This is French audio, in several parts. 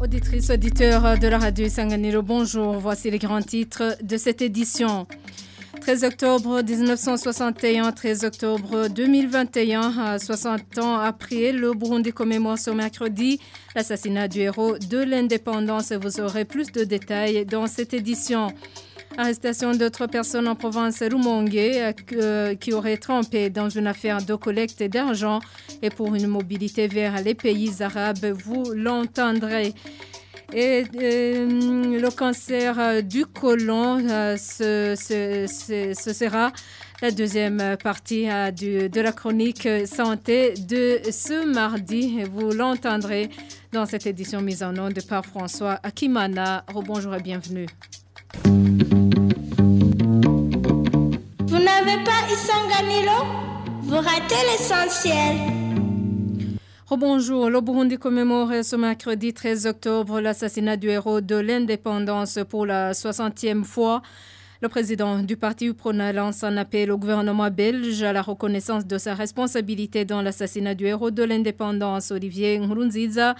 Auditrice, auditeur de la radio Sanganiro, bonjour. Voici les grands titres de cette édition. 13 octobre 1961, 13 octobre 2021, 60 ans après, le Burundi commémore ce mercredi l'assassinat du héros de l'indépendance. Vous aurez plus de détails dans cette édition. Arrestation d'autres personnes en province Rumongue euh, qui auraient trempé dans une affaire de collecte d'argent et pour une mobilité vers les pays arabes. Vous l'entendrez. Et euh, le cancer du côlon, euh, ce, sera la deuxième partie de la chronique santé de ce mardi. Vous l'entendrez dans cette édition mise en nom de par François Akimana. Bonjour et bienvenue. N'avez pas Isanganilo Vous ratez l'essentiel? Bonjour, le Burundi commémore ce mercredi 13 octobre l'assassinat du héros de l'indépendance pour la 60e fois. Le président du parti UPRONA lance un appel au gouvernement belge à la reconnaissance de sa responsabilité dans l'assassinat du héros de l'indépendance, Olivier Nkurunziza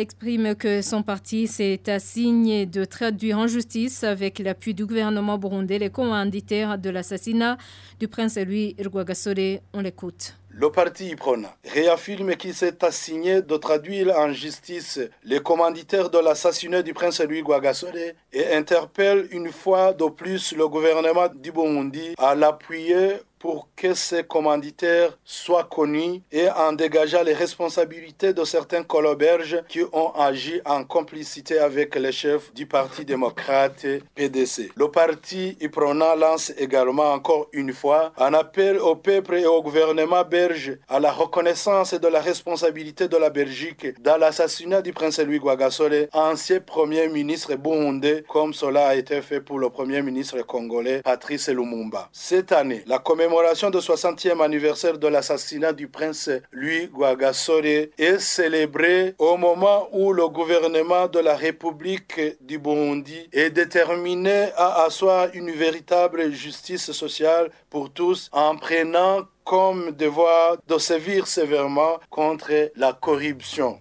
exprime que son parti s'est assigné de traduire en justice avec l'appui du gouvernement burundais les commanditaires de l'assassinat du prince Louis Rwagasore. On l'écoute. Le parti IPRONA réaffirme qu'il s'est assigné de traduire en justice les commanditaires de l'assassinat du prince Louis Guagasore et interpelle une fois de plus le gouvernement du Burundi à l'appuyer pour que ces commanditaires soient connus et en dégageant les responsabilités de certains coloberges qui ont agi en complicité avec les chefs du Parti démocrate PDC. Le parti IPRONA lance également encore une fois un appel au peuple et au gouvernement belge à la reconnaissance de la responsabilité de la Belgique dans l'assassinat du prince Louis Guagasole, ancien premier ministre burundais, comme cela a été fait pour le premier ministre congolais Patrice Lumumba. Cette année, la commémoration commémoration du 60e anniversaire de l'assassinat du prince Louis Guagasore est célébrée au moment où le gouvernement de la République du Burundi est déterminé à asseoir une véritable justice sociale pour tous en prenant comme devoir de sévir sévèrement contre la corruption.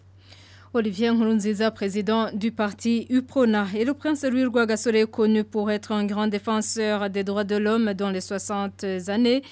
Olivier Nkurunziza, président du parti UPRONA. Et le prince Louis Rwagasore connu pour être un grand défenseur des droits de l'homme dans les 60 années.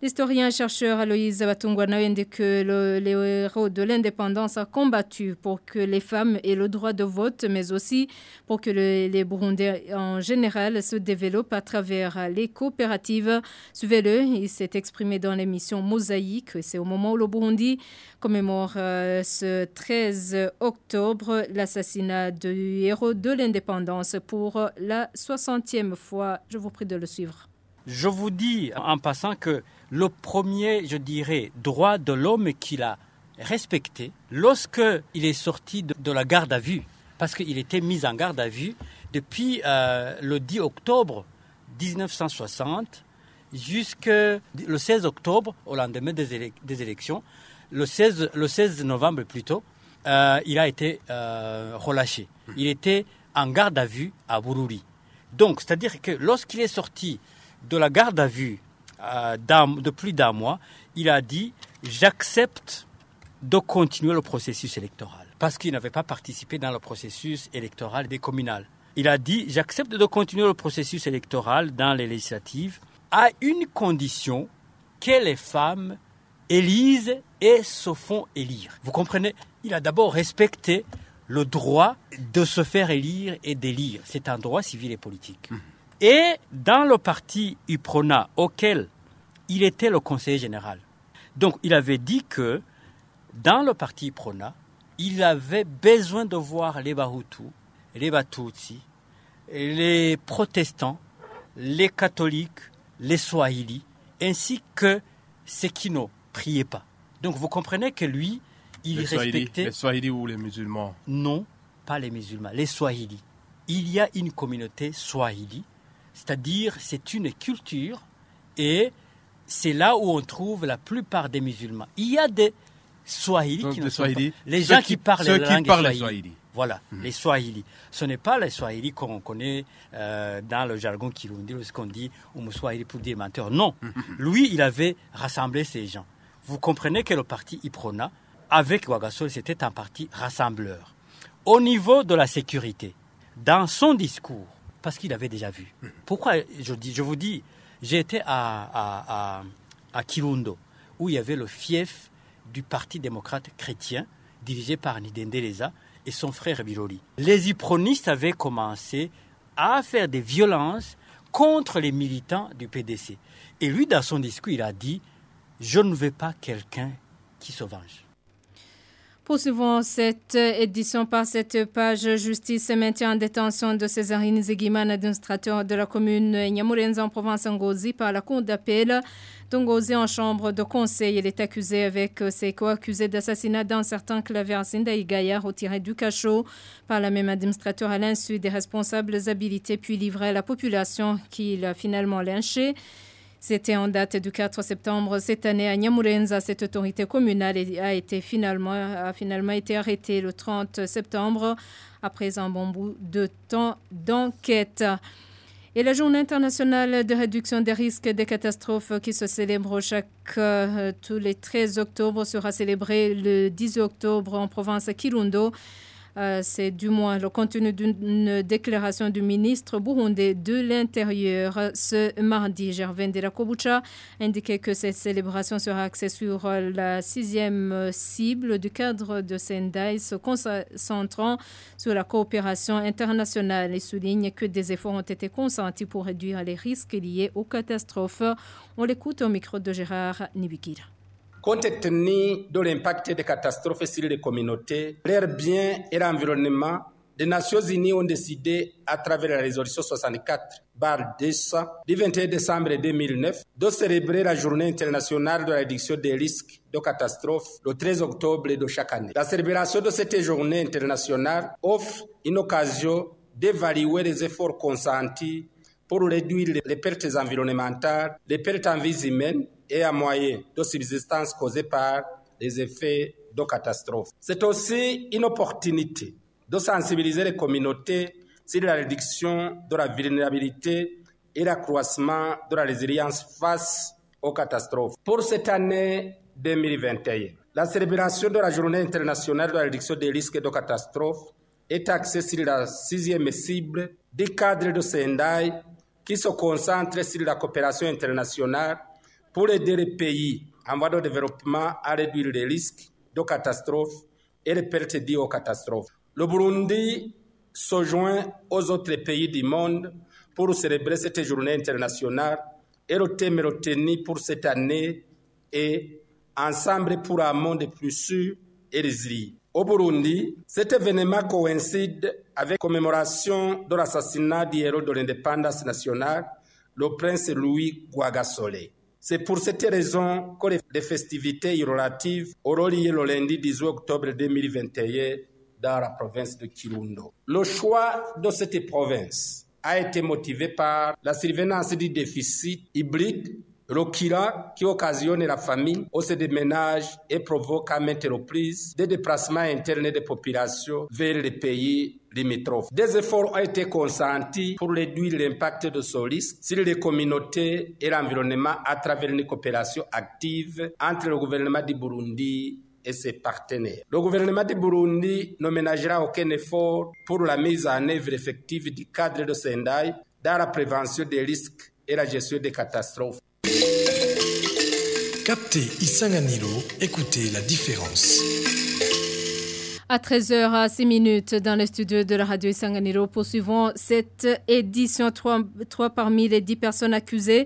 L'historien et chercheur Aloïse Batungwana indique que le, héros de l'indépendance a combattu pour que les femmes aient le droit de vote, mais aussi pour que les Burundais en général se développent à travers les coopératives. Suivez-le, il s'est exprimé dans l'émission Mosaïque. C'est au moment où le Burundi commémore euh, ce 13 octobre l'assassinat du héros de l'indépendance pour la 60e fois. Je vous prie de le suivre. Je vous dis en passant que le premier, je dirais, droit de l'homme qu'il a respecté lorsque il est sorti de, la garde à vue, parce qu'il était mis en garde à vue depuis euh, le 10 octobre 1960 jusqu'au 16 octobre, au lendemain des, élections, le 16, le 16 novembre plutôt, euh, il a été euh, relâché. Il était en garde à vue à Bururi. Donc, c'est-à-dire que lorsqu'il est sorti de la garde à vue euh, de plus d'un mois, il a dit j'accepte de continuer le processus électoral parce qu'il n'avait pas participé dans le processus électoral des communales. Il a dit j'accepte de continuer le processus électoral dans les législatives à une condition que les femmes élisent et se font élire. Vous comprenez? Il a d'abord respecté le droit de se faire élire et d'élire. C'est un droit civil et politique. Mmh. Et dans le parti UPRONA, auquel il était le conseiller général, donc il avait dit que dans le parti UPRONA, il avait besoin de voir les Bahutus, les Batutsi, les protestants, les catholiques, les Swahili, ainsi que ceux qui ne priaient pas. Donc vous comprenez que lui, il respectait... les Swahili ou les musulmans? Non, pas les musulmans, les Swahili. Il y a une communauté Swahili c'est-à-dire, c'est une culture et c'est là où on trouve la plupart des musulmans. Il y a des Swahili qui ne sont pas, les gens qui, parlent la langue Swahili. Voilà, hmm. les Swahili. Ce n'est pas les Swahili qu'on connaît euh, dans le jargon kirundi, ce qu'on dit ou Swahili pour dire menteur. Non, hmm. lui, il avait rassemblé ces gens. Vous comprenez que le parti Iprona, avec Ouagassol, c'était un parti rassembleur. Au niveau de la sécurité, dans son discours, parce qu'il avait déjà vu. Pourquoi je, vous dis, j'ai été à, à, Kirundo, où il y avait le fief du Parti démocrate chrétien, dirigé par Nidende Leza et son frère Biloli. Les ipronistes avaient commencé à faire des violences contre les militants du PDC. Et lui, dans son discours, il a dit Je ne veux pas quelqu'un qui se venge. Poursuivons cette édition par cette page justice et maintien en détention de Césarine Zeguiman, administrateur de la commune Nyamurenza en province Ngozi par la cour d'appel d'Ongozi en chambre de conseil. Il est accusé avec ses co-accusés d'assassinat dans certains claviers Sindaï Gaillard retiré du cachot par la même administrateur à l'insu des responsables habilités puis livré à la population qu'il a finalement lynché. C'était en date du 4 septembre cette année à Nyamurenza. Cette autorité communale a, été finalement, a finalement été arrêtée le 30 septembre après un bon bout de temps d'enquête. Et la journée internationale de réduction des risques des catastrophes qui se célèbre chaque euh, tous les 13 octobre sera célébrée le 10 octobre en province Kirundo. Euh, c'est du moins le contenu d'une déclaration du ministre burundais de l'Intérieur ce mardi. Gervin Delakobucha indiquait que cette célébration sera axée sur la sixième cible du cadre de Sendai, se concentrant sur la coopération internationale et souligne que des efforts ont été consentis pour réduire les risques liés aux catastrophes. On l'écoute au micro de Gérard Nibikira. Compte tenu de l'impact des catastrophes sur les communautés, leur bien et l'environnement, les Nations Unies ont décidé, à travers la résolution 64 bar 200 du 21 décembre 2009, de célébrer la journée internationale de la réduction des risques de catastrophes le 13 octobre de chaque année. La célébration de cette journée internationale offre une occasion d'évaluer les efforts consentis pour réduire les pertes environnementales, les pertes en vie humaines et à moyen de subsistance causée par les effets de catastrophes. C'est aussi une opportunité de sensibiliser les communautés sur la réduction de la vulnérabilité et l'accroissement de la résilience face aux catastrophes. Pour cette année 2021, la célébration de la Journée internationale de la réduction des risques de catastrophes est axée sur la sixième cible du cadre de Sendai qui se concentre sur la coopération internationale pour aider les pays en voie de développement à réduire les risques de catastrophes et les pertes dues aux catastrophes. Le Burundi se joint aux autres pays du monde pour célébrer cette journée internationale et le thème retenu pour cette année est Ensemble pour un monde plus sûr et résilient. Au Burundi, cet événement coïncide avec la commémoration de l'assassinat du héros de l'indépendance nationale, le prince Louis Guagasole. C'est pour cette raison que les festivités relatives auront lieu le lundi 18 octobre 2021 dans la province de Kirundo. Le choix de cette province a été motivé par la survenance du déficit hybride Rokira qui occasionne la famine au sein des ménages et provoque à maintes reprises des déplacements internes des populations vers les pays limitrophes. Des efforts ont été consentis pour réduire l'impact de ce risque sur les communautés et l'environnement à travers une coopération active entre le gouvernement du Burundi et ses partenaires. Le gouvernement du Burundi ne ménagera aucun effort pour la mise en œuvre effective du cadre de Sendai dans la prévention des risques et la gestion des catastrophes. Captez Isanganiro, écoutez la différence. À 13h à 6 minutes dans le studio de la radio Isanganiro, poursuivons cette édition. Trois, trois parmi les dix personnes accusées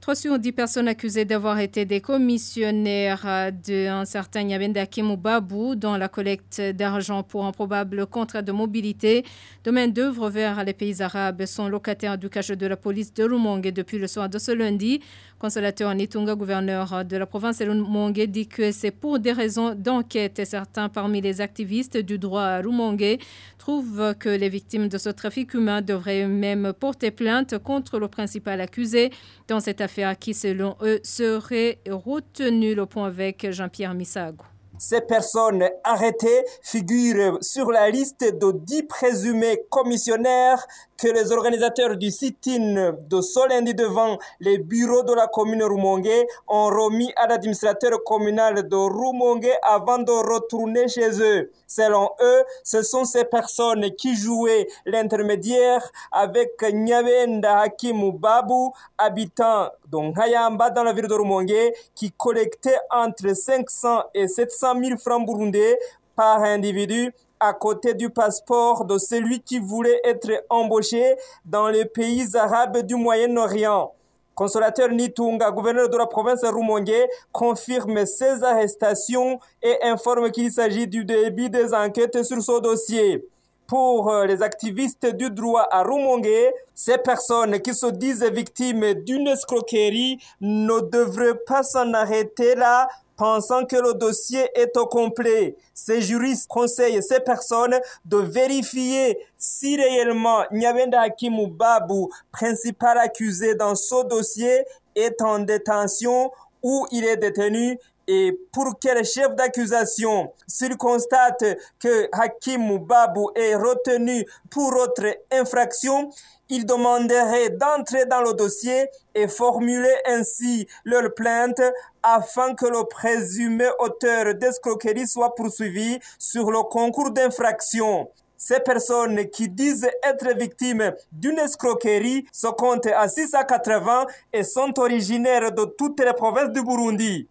Trois sur dix personnes accusées d'avoir été des commissionnaires d'un certain Nyabenda Babou dans la collecte d'argent pour un probable contrat de mobilité domaine d'œuvre vers les pays arabes sont locataires du cache de la police de Lumongue depuis le soir de ce lundi. Consolateur Nitunga, gouverneur de la province de Lumongue, dit que c'est pour des raisons d'enquête. Certains parmi les activistes du droit à Lumongue trouvent que les victimes de ce trafic humain devraient même porter plainte contre le principal accusé dans cette affaire qui, selon eux, serait retenue. Le point avec Jean-Pierre Misago. Ces personnes arrêtées figurent sur la liste de dix présumés commissionnaires que les organisateurs du sit-in de ce devant les bureaux de la commune Rumongue ont remis à l'administrateur communal de Rumongue avant de retourner chez eux. Selon eux, ce sont ces personnes qui jouaient l'intermédiaire avec Nyabenda Hakimu Babu, habitant d'Ongayamba dans la ville de Rumongue, qui collectait entre 500 et 700 000 francs burundais par individu à côté du passeport de celui qui voulait être embauché dans les pays arabes du Moyen-Orient. Consolateur Nitunga, gouverneur de la province Rumongue, confirme ces arrestations et informe qu'il s'agit du début des enquêtes sur ce dossier. Pour euh, les activistes du droit à Rumongue, ces personnes qui se disent victimes d'une escroquerie ne devraient pas s'en arrêter là pensant que le dossier est au complet. Ces juristes conseillent ces personnes de vérifier si réellement Nyabenda Hakimu Babu, principal accusé dans ce dossier, est en détention ou il est détenu et pour quel chef d'accusation s'il constate que Hakim Babu est retenu pour autre infraction, il demanderait d'entrer dans le dossier et formuler ainsi leur plainte afin que le présumé auteur d'escroquerie soit poursuivi sur le concours d'infraction. Ces personnes qui disent être victimes d'une escroquerie se comptent à 680 et sont originaires de toutes les provinces du Burundi.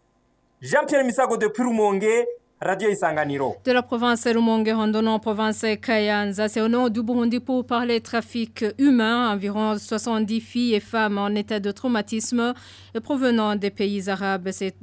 Jean-Pierre Misago de Purumongue, Radio Isanganiro. De la province Rumongue, en province Kayanza, c'est au nom du Burundi pour parler trafic humain. Environ 70 filles et femmes en état de traumatisme provenant des pays arabes ces,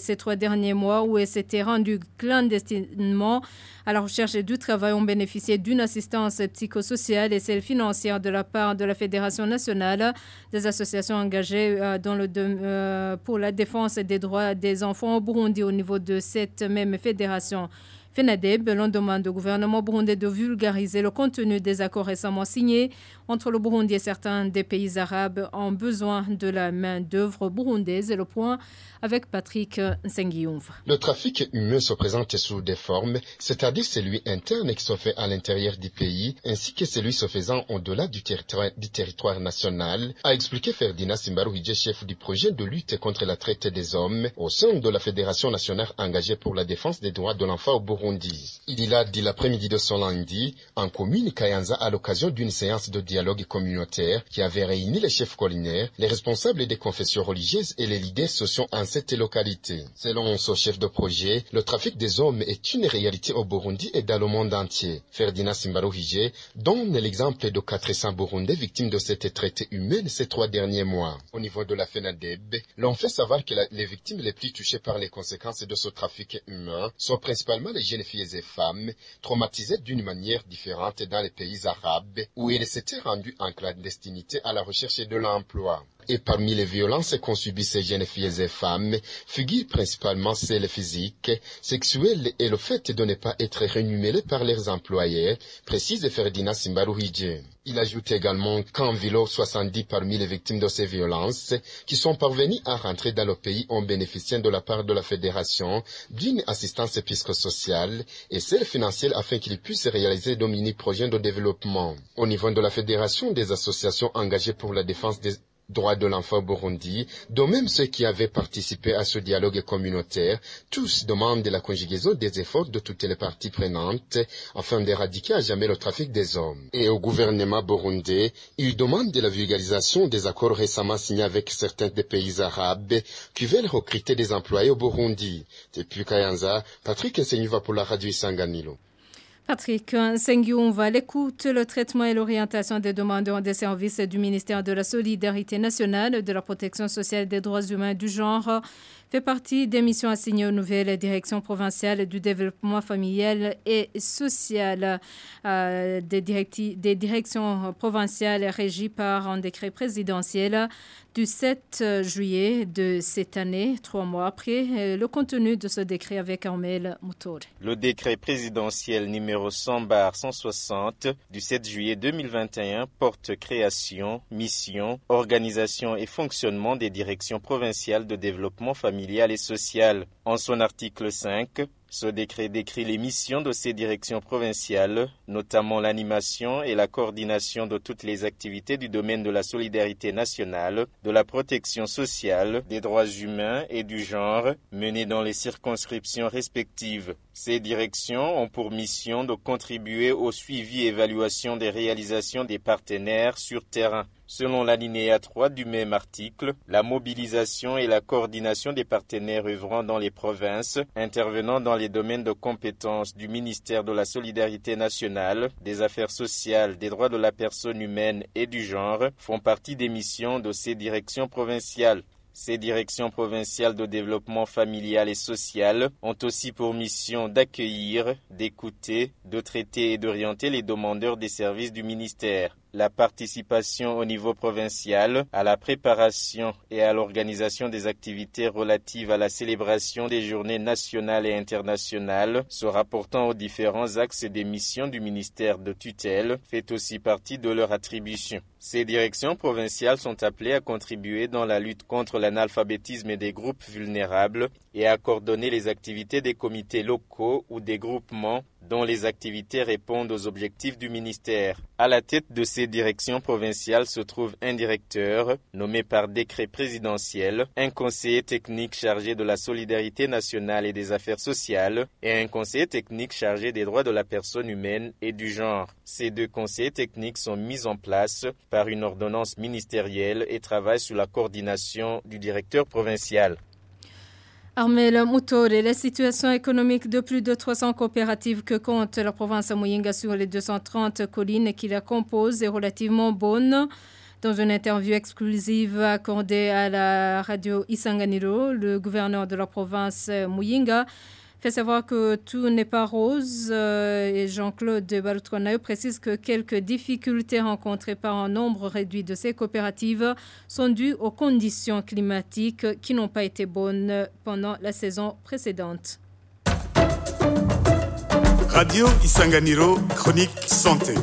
ces trois derniers mois où elles s'étaient rendues clandestinement à la recherche du travail ont bénéficié d'une assistance psychosociale et celle financière de la part de la Fédération nationale des associations engagées euh, euh, pour la défense des droits des enfants au Burundi au niveau de cette même fédération. FENADEB, l'on demande au gouvernement burundais de vulgariser le contenu des accords récemment signés entre le Burundi et certains des pays arabes ont besoin de la main-d'œuvre burundaise. Le point avec Patrick. Le trafic humain se présente sous des formes, c'est-à-dire celui interne qui se fait à l'intérieur du pays, ainsi que celui se faisant au-delà du territoire, national, a expliqué Ferdinand Simbarouhidje, chef du projet de lutte contre la traite des hommes au sein de la Fédération nationale engagée pour la défense des droits de l'enfant au Burundi. Il a dit l'après-midi de ce lundi en commune Kayanza à l'occasion d'une séance de dialogue communautaire qui avait réuni les chefs collinaires, les responsables des confessions religieuses et les leaders sociaux en cette localité. Selon son chef de projet, le trafic des hommes est une réalité au Burundi et dans le monde entier. Ferdinand Simbarouhige donne l'exemple de 400 Burundais victimes de cette traite humaine ces trois derniers mois. Au niveau de la FENADEB, l'on fait savoir que les victimes les plus touchées par les conséquences de ce trafic humain sont principalement les jeunes filles et femmes traumatisées d'une manière différente dans les pays arabes où elles s'étaient rendues en clandestinité à la recherche de l'emploi. Et parmi les violences qu'ont subies ces jeunes filles et femmes, figurent principalement celles physiques, sexuelles et le fait de ne pas être rémunérés par leurs employeurs, précise Ferdinand Simbarouhidje. Il ajoute également qu'environ 70 parmi les victimes de ces violences qui sont parvenues à rentrer dans le pays ont bénéficié de la part de la Fédération d'une assistance psychosociale et celle financière afin qu'ils puissent réaliser de mini-projets de développement. Au niveau de la Fédération des associations engagées pour la défense des droits de l'enfant Burundi, de même ceux qui avaient participé à ce dialogue communautaire, tous demandent la conjugaison des efforts de toutes les parties prenantes afin d'éradiquer à jamais le trafic des hommes. Et au gouvernement burundais, ils demandent la vulgarisation des accords récemment signés avec certains des pays arabes qui veulent recruter des employés au Burundi. Depuis Kayanza, Patrick Nsenyuva pour la radio Isanganilo. Patrick Sengion va l'écoute, le traitement et l'orientation des demandeurs des services du ministère de la Solidarité nationale, de la protection sociale des droits humains et du genre fait partie des missions assignées aux nouvelles directions provinciales du développement familial et social. Euh, des, des directions provinciales régies par un décret présidentiel du 7 juillet de cette année, trois mois après le contenu de ce décret avec Armel Moutour. Le décret présidentiel numéro 100 160 du 7 juillet 2021 porte création, mission, organisation et fonctionnement des directions provinciales de développement familial et social. En son article 5, Ce décret décrit les missions de ces directions provinciales, notamment l'animation et la coordination de toutes les activités du domaine de la solidarité nationale, de la protection sociale, des droits humains et du genre, menées dans les circonscriptions respectives. Ces directions ont pour mission de contribuer au suivi et évaluation des réalisations des partenaires sur terrain. Selon l'alinéa 3 du même article, la mobilisation et la coordination des partenaires œuvrant dans les provinces, intervenant dans les domaines de compétences du ministère de la Solidarité nationale, des affaires sociales, des droits de la personne humaine et du genre, font partie des missions de ces directions provinciales. Ces directions provinciales de développement familial et social ont aussi pour mission d'accueillir, d'écouter, de traiter et d'orienter les demandeurs des services du ministère la participation au niveau provincial à la préparation et à l'organisation des activités relatives à la célébration des journées nationales et internationales se rapportant aux différents axes des missions du ministère de tutelle fait aussi partie de leur attribution. Ces directions provinciales sont appelées à contribuer dans la lutte contre l'analphabétisme et des groupes vulnérables et à coordonner les activités des comités locaux ou des groupements dont les activités répondent aux objectifs du ministère. À la tête de ces directions provinciales se trouve un directeur nommé par décret présidentiel, un conseiller technique chargé de la solidarité nationale et des affaires sociales et un conseiller technique chargé des droits de la personne humaine et du genre. Ces deux conseillers techniques sont mis en place par une ordonnance ministérielle et travaillent sous la coordination du directeur provincial. Armel Moutore, la situation économique de plus de 300 coopératives que compte la province de Moyinga sur les 230 collines qui la composent est relativement bonne. Dans une interview exclusive accordée à la radio Isanganiro, le gouverneur de la province Moyinga fait savoir que tout n'est pas rose euh, et Jean-Claude Baloutronayo précise que quelques difficultés rencontrées par un nombre réduit de ces coopératives sont dues aux conditions climatiques qui n'ont pas été bonnes pendant la saison précédente. Radio Isanganiro, chronique santé.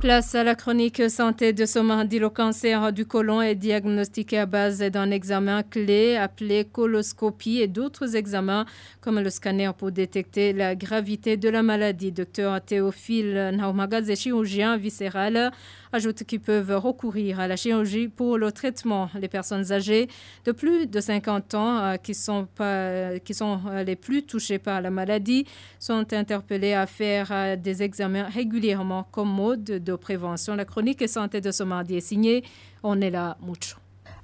Place à la chronique santé de ce mardi. Le cancer du côlon est diagnostiqué à base d'un examen clé appelé coloscopie et d'autres examens comme le scanner pour détecter la gravité de la maladie. Docteur Théophile Naumagaz, chirurgien viscéral, ajoute qu'ils peuvent recourir à la chirurgie pour le traitement. Les personnes âgées de plus de 50 ans euh, qui sont, pas, qui sont euh, les plus touchées par la maladie sont interpellées à faire euh, des examens régulièrement comme mode de prévention. La chronique santé de ce mardi est signée. On est là, mucho.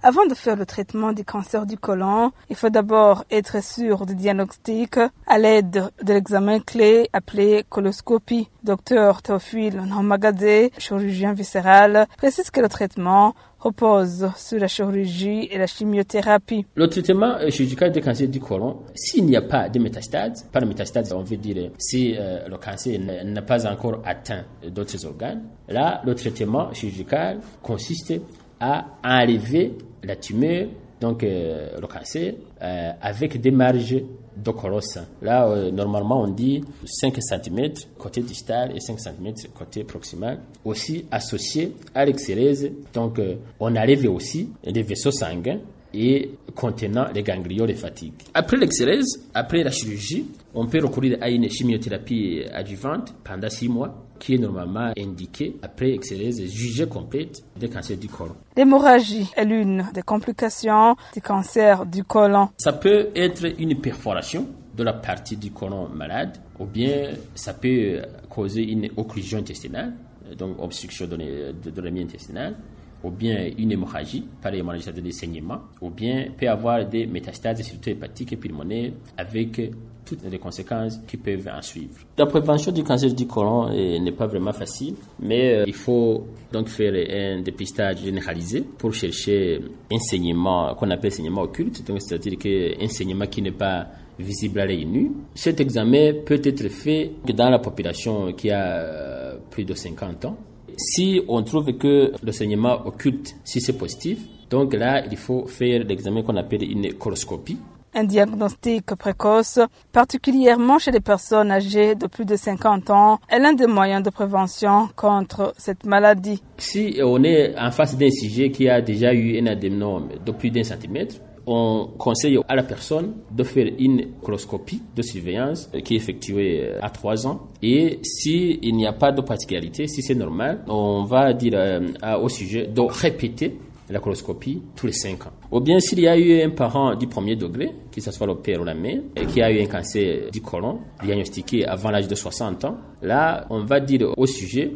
Avant de faire le traitement du cancer du côlon, il faut d'abord être sûr du diagnostic à l'aide de l'examen clé appelé coloscopie. Docteur Théophile Nhomagadze, chirurgien viscéral, précise que le traitement repose sur la chirurgie et la chimiothérapie. Le traitement chirurgical du cancer du côlon, s'il n'y a pas de métastase, par métastase, on veut dire si euh, le cancer n'a pas encore atteint d'autres organes, là, le traitement chirurgical consiste à enlever la tumeur, donc euh, le cancer, euh, avec des marges d'ocoros. Là, euh, normalement, on dit 5 cm côté distal et 5 cm côté proximal. Aussi associé à l'excérèse. Donc, on enlève aussi les vaisseaux sanguins et contenant les ganglions de fatigue. Après l'excérèse, après la chirurgie, on peut recourir à une chimiothérapie adjuvante pendant 6 mois qui est normalement indiquée après excellence jugée complète des cancers du côlon. L'hémorragie est l'une des complications du cancer du côlon. Ça peut être une perforation de la partie du côlon malade ou bien ça peut causer une occlusion intestinale, donc obstruction de, de, la intestinale ou bien une hémorragie, par hémorragie, des saignements, ou bien peut avoir des métastases, surtout hépatiques et pulmonaires, avec toutes les conséquences qui peuvent en suivre. La prévention du cancer du côlon n'est pas vraiment facile, mais euh, il faut donc faire un dépistage généralisé pour chercher un saignement qu'on appelle saignement occulte, c'est-à-dire un saignement qui n'est pas visible à l'œil nu. Cet examen peut être fait dans la population qui a euh, plus de 50 ans. Si on trouve que le saignement occulte, si c'est positif, donc là, il faut faire l'examen qu'on appelle une coloscopie un diagnostic précoce, particulièrement chez les personnes âgées de plus de 50 ans, est l'un des moyens de prévention contre cette maladie. Si on est en face d'un sujet qui a déjà eu un adénome de plus d'un centimètre, on conseille à la personne de faire une coloscopie de surveillance qui est effectuée à 3 ans. Et s'il n'y a pas de particularité, si c'est normal, on va dire au sujet de répéter la coloscopie tous les 5 ans. Ou bien s'il y a eu un parent du premier degré, que ce soit le père ou la mère, qui a eu un cancer du côlon diagnostiqué avant l'âge de 60 ans, là, on va dire au sujet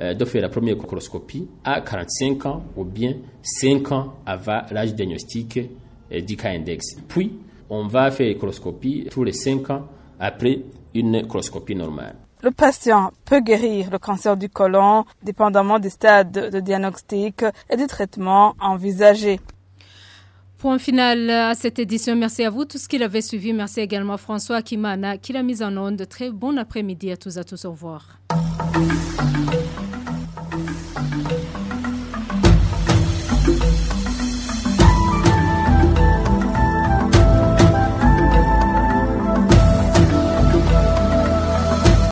euh, de faire la première coloscopie à 45 ans ou bien 5 ans avant l'âge diagnostic euh, du cas index. Puis, on va faire la coloscopie tous les 5 ans après une coloscopie normale. Le patient peut guérir le cancer du côlon dépendamment des stades de diagnostic et des traitements envisagés. Point final à cette édition. Merci à vous tous qui l'avez suivi. Merci également à François Kimana qui l'a mise en onde. Très bon après-midi à tous à tous. Au revoir.